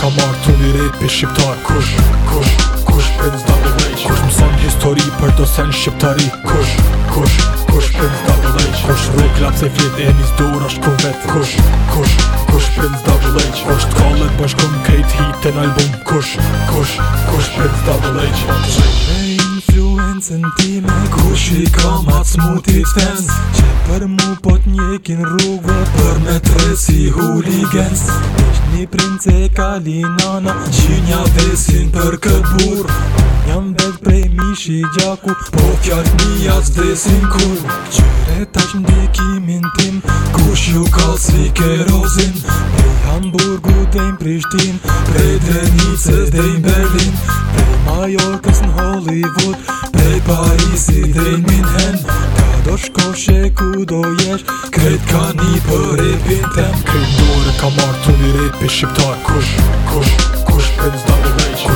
ka marrë të një rejt për shqiptar Kush, kush, kush për në zdabë dhe iq Kush mësën histori për të sen shqiptari Kush, kush, kush për në zdabë dhe Kush rëk lakë se fjet e njës dorë është kën vetë Kush, kush, kush për në zdabë dhe iq Kush t'kallet bashkëm krejt hitën album Kush, kush, kush për në zdabë dhe Hey, hey Kluen cëntime Gush i kam atë smutit fence Qe për mu pot njekin rrugve Për me tre si huligence Eshtë një princ e kalinana Gjinja desin për këtë burë Në vetë prej mish i gjaku Po kjarët një jacë desin kurë Këqyre tash në dikimin tim Gush ju ka si kerozin Prej Hamburgu tejmë Prishtin Prej Denice tejmë Berlin Ajo kështë në Hollywood Prej parisi drej minhen Ta dorshkoshe kudo jesh Kret ka një për e pintem Këndur e kamartu një rrit për shqiptar Kush, kush, kush Këndur për shqiptar Kush, kush,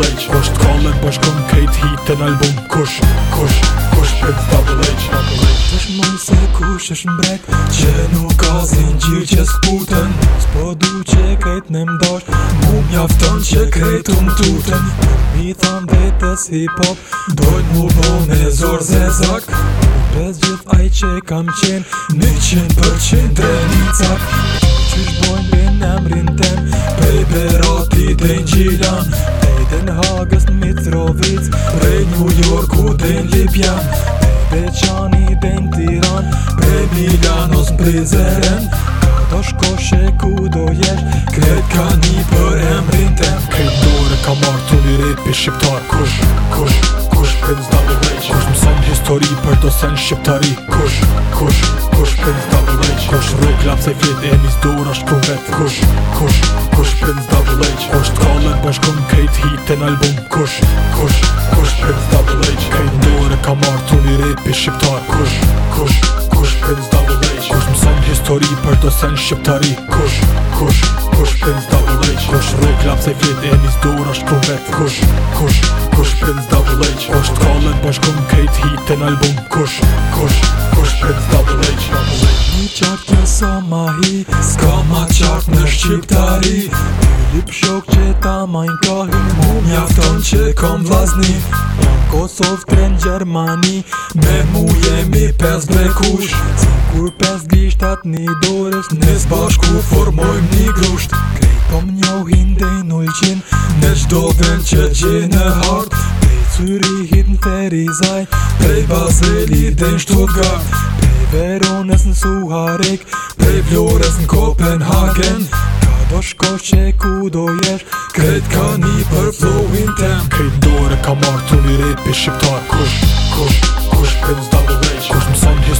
Babelage Po shtë ka me poshkon kejt hit e n'album Kush, kush, kush për Babelage Babelage Tësh mund se kush është mbrek Që nuk ka zi në që s'putën Spo du që kejt në mdash Mu mjafton që kejt u mtutën Mi than vetës hip hop Dojt mu bo me zor ze zak Pes gjith aj që kam qen Në qen për qen dre një cak Qysh bojnë me në mrin tem Pej pe roti dhe njilan Den hagës në Mitrovic Rejtë një jorku dhe një lipja Pe pe qani tiran Prej milanos në blizeren Ka të shkoshe ku do jesh Kret ka një për emrin te Kret do ka marrë të një repi shqiptar Kush, kush, kush pins double bridge Kush mësën histori për të sen shqiptari Kush, kush, kush pins double bridge Kush rrug lap se fjet e njës dur është ku Kush, kush, kush pins double bridge Kush t'kallën bashkën krejt hit e album Kush, kush, kush pins double bridge Kajt ndore ka marrë të një repi shqiptar Kush, kush, kush pins double bridge Kush mësën histori për të sen shqiptari Kush, kush, kush prins double h kush rock lap se fit in his door as kom vet kush kush kush prins double h kush kollen bash kom kate hit album kush kush kush prins double h double h chart ke sama hi ska ma chart ne shqiptari Lip shok që ta majnë kohin mu Mjafton që kom vazni Jam Kosovë, Kren, Gjermani Me mu jemi pes brekush Kur pes gishtat një dorës Në zbashku formojmë një grusht Krejt pom njohin dhe nulqin Në qdo vend që gjenë hart Prej cyri hit në ferizaj Prej baseli dhe në shtutka Prej Veronës në Suharik Prej Vlores në Kopenhagen Ka do shkosh që ku do jesh Krejt ka një për flowin tem Krejt dore ka martu një repi shqiptar Kush, kush, kush, për në kush,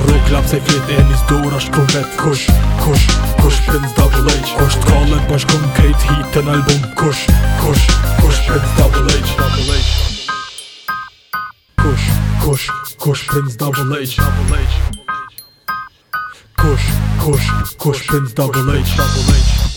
Reklam seviyeniz doğraşkın ve koş Koş, koş ben double H Koş kalem başkan Kate Heath'ten albüm Koş, koş, koş ben double H Double H Koş, koş, koş Prince Double H Double H Koş, koş, koş Prince Double H Double H